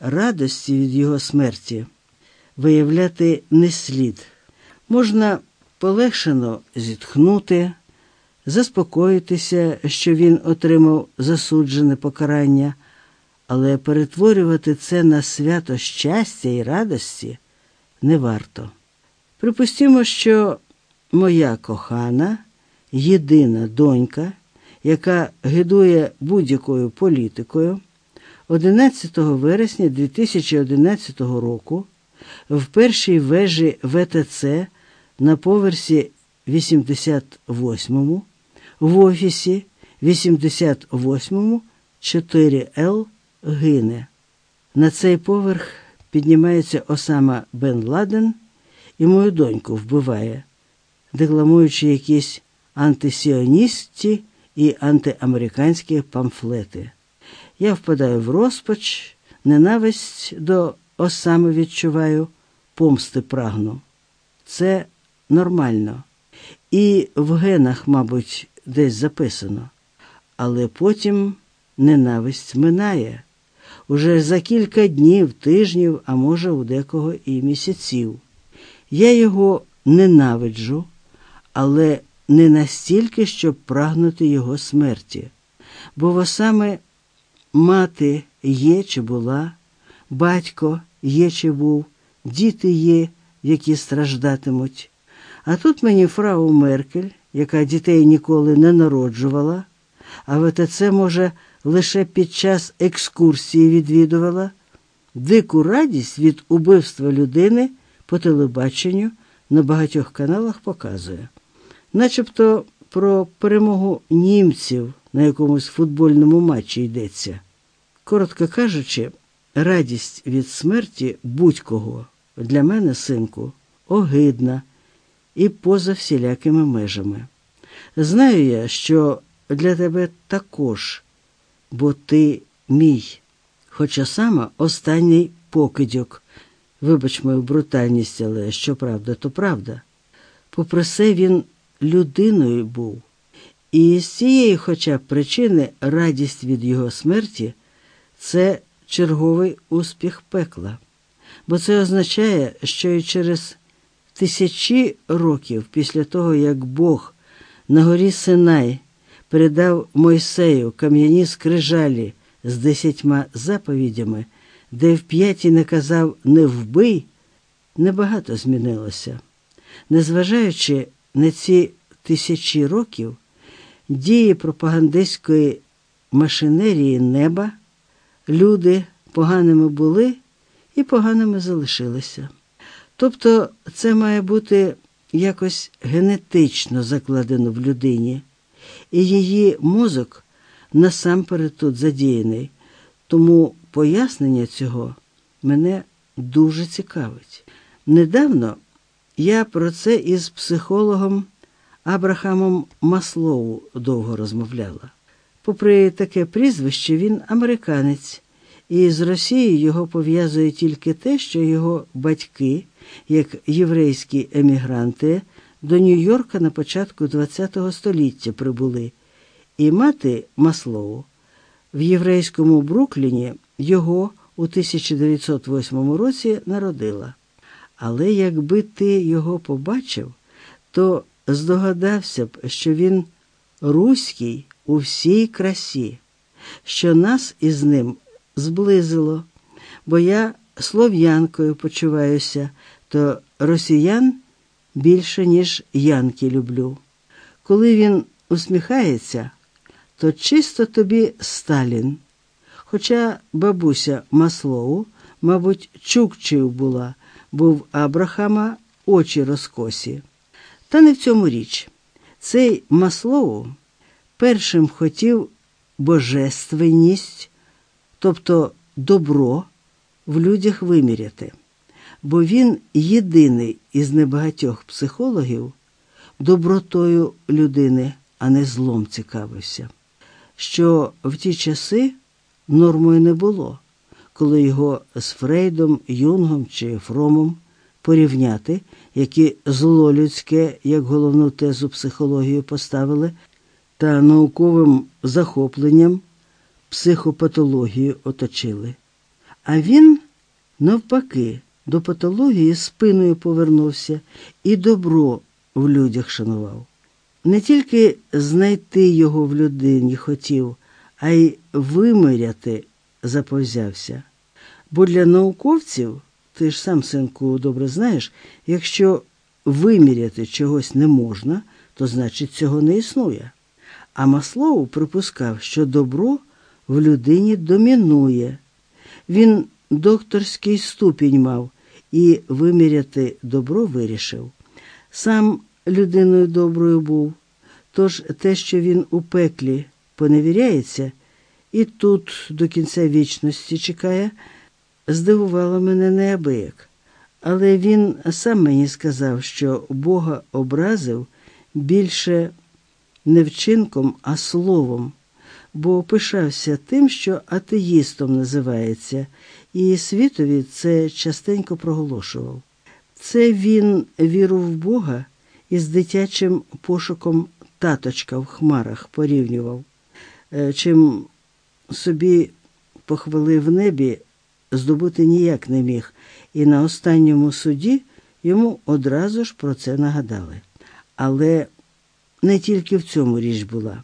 радості від його смерті виявляти не слід. Можна полегшено зітхнути, заспокоїтися, що він отримав засуджене покарання, але перетворювати це на свято щастя і радості не варто. Припустімо, що моя кохана, єдина донька, яка гидує будь-якою політикою, 11 вересня 2011 року в першій вежі ВТЦ на поверсі 88 в офісі 88 4Л гине. На цей поверх піднімається Осама Бен Ладен і мою доньку вбиває, декламуючи якісь антисіоністські і антиамериканські памфлети. Я впадаю в розпач, ненависть до Осами відчуваю, помсти прагну. Це нормально. І в генах, мабуть, десь записано. Але потім ненависть минає уже за кілька днів, тижнів, а може, у декого і місяців. Я його ненавиджу, але не настільки, щоб прагнути його смерті. Бо саме мати є чи була, батько є чи був, діти є, які страждатимуть. А тут мені фрау Меркель, яка дітей ніколи не народжувала, а ВТЦ, може, лише під час екскурсії відвідувала, дику радість від убивства людини по телебаченню на багатьох каналах показує, начебто про перемогу німців на якомусь футбольному матчі йдеться. Коротко кажучи, радість від смерті будь-кого для мене, синку, огидна і поза всілякими межами. Знаю я, що для тебе також, бо ти мій, хоча саме останній покидьок. Вибач мою брутальність, але що правда, то правда. Попри все, він людиною був. І з цієї, хоча б причини, радість від його смерті це черговий успіх пекла, бо це означає, що і через тисячі років після того, як Бог на горі Синай передав Мойсею кам'яні скрижалі з десятьма заповідями, де в п'ятій наказав не вбий, небагато змінилося. Незважаючи на ці тисячі років, дії пропагандистської машинерії неба, люди поганими були і поганими залишилися. Тобто це має бути якось генетично закладено в людині, і її мозок насамперед тут задіяний. Тому пояснення цього мене дуже цікавить. Недавно я про це із психологом Абрахамом Маслоу довго розмовляла. Попри таке прізвище, він американець, і з Росією його пов'язує тільки те, що його батьки, як єврейські емігранти, до Нью-Йорка на початку ХХ століття прибули, і мати Маслоу в єврейському Брукліні його у 1908 році народила. Але якби ти його побачив, то здогадався б, що він руський у всій красі, що нас із ним зблизило, бо я слов'янкою почуваюся, то росіян більше, ніж янки люблю. Коли він усміхається, то чисто тобі Сталін. Хоча бабуся Маслоу, мабуть, чукчою була, бо в Абрахама очі розкосі. Та не в цьому річ. Цей Маслоу першим хотів божественність, тобто добро в людях виміряти, бо він єдиний із небагатьох психологів добротою людини, а не злом цікавився, що в ті часи нормою не було, коли його з Фрейдом, Юнгом чи Фромом порівняти, які зло людське як головну тезу психології поставили, та науковим захопленням психопатологію оточили. А він, навпаки, до патології спиною повернувся і добро в людях шанував. Не тільки знайти його в людині хотів, а й вимиряти заповзявся. Бо для науковців, ти ж сам, синку, добре знаєш, якщо виміряти чогось не можна, то значить цього не існує. А Маслоу припускав, що добро в людині домінує. Він докторський ступінь мав і виміряти добро вирішив. Сам людиною доброю був, тож те, що він у пеклі поневіряється, і тут до кінця вічності чекає, здивувало мене неабияк. Але він сам мені сказав, що Бога образив більше не вчинком, а словом, бо пишався тим, що атеїстом називається, і світові це частенько проголошував. Це він віру в Бога із дитячим пошуком таточка в хмарах порівнював, е, чим собі похвалив в небі, здобути ніяк не міг, і на останньому суді йому одразу ж про це нагадали. Але не тільки в цьому річ була.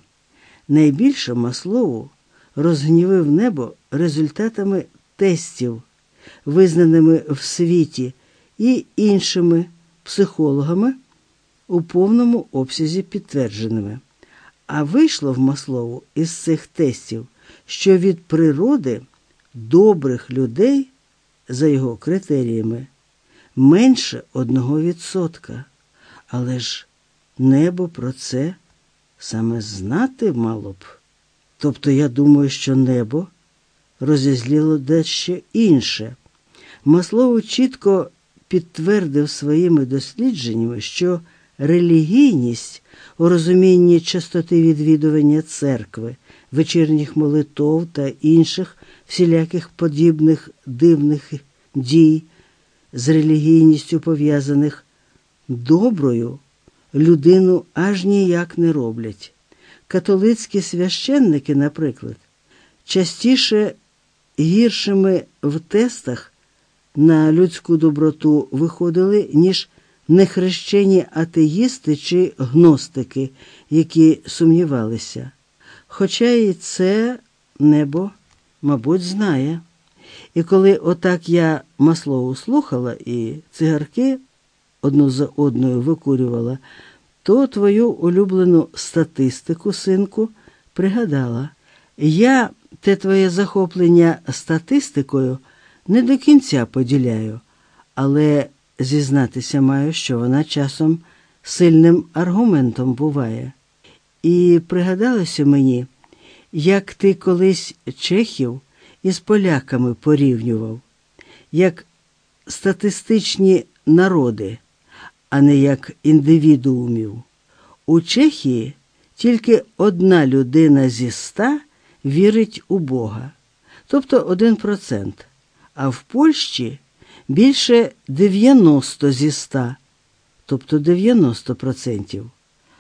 Найбільше Маслову розгнівив небо результатами тестів, визнаними в світі, і іншими психологами у повному обсязі підтвердженими. А вийшло в Маслову із цих тестів, що від природи добрих людей, за його критеріями, менше одного відсотка. Але ж небо про це саме знати мало б. Тобто я думаю, що небо розізліло дещо інше. Маслоу чітко підтвердив своїми дослідженнями, що релігійність у розумінні частоти відвідування церкви, вечірніх молитов та інших всіляких подібних дивних дій з релігійністю пов'язаних доброю людину аж ніяк не роблять. Католицькі священники, наприклад, частіше гіршими в тестах на людську доброту виходили, ніж нехрещені атеїсти чи гностики, які сумнівалися. Хоча і це небо, мабуть, знає. І коли отак я маслову слухала і цигарки одну за одною викурювала, то твою улюблену статистику, синку, пригадала. Я те твоє захоплення статистикою не до кінця поділяю, але зізнатися маю, що вона часом сильним аргументом буває. І пригадалося мені, як ти колись чехів із поляками порівнював, як статистичні народи, а не як індивідуумів. У Чехії тільки одна людина зі ста вірить у Бога, тобто один процент, а в Польщі більше 90 зі 100, тобто 90%.